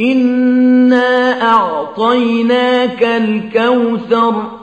إنا أعطيناك الكوثر